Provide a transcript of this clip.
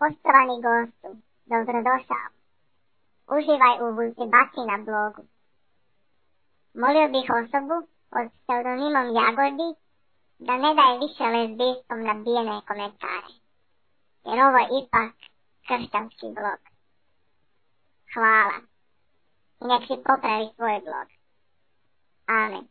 Poštovani gostu, dobrodošao. Uživaj u Vultibaki na blogu. Molio bih osobu pod pseudonimom Jagodi da ne daje više lezbijskom nabijene komentare. Jer ovo je ipak kršćanski blog. Hvala. I nek si popravi svoj blog. Amen.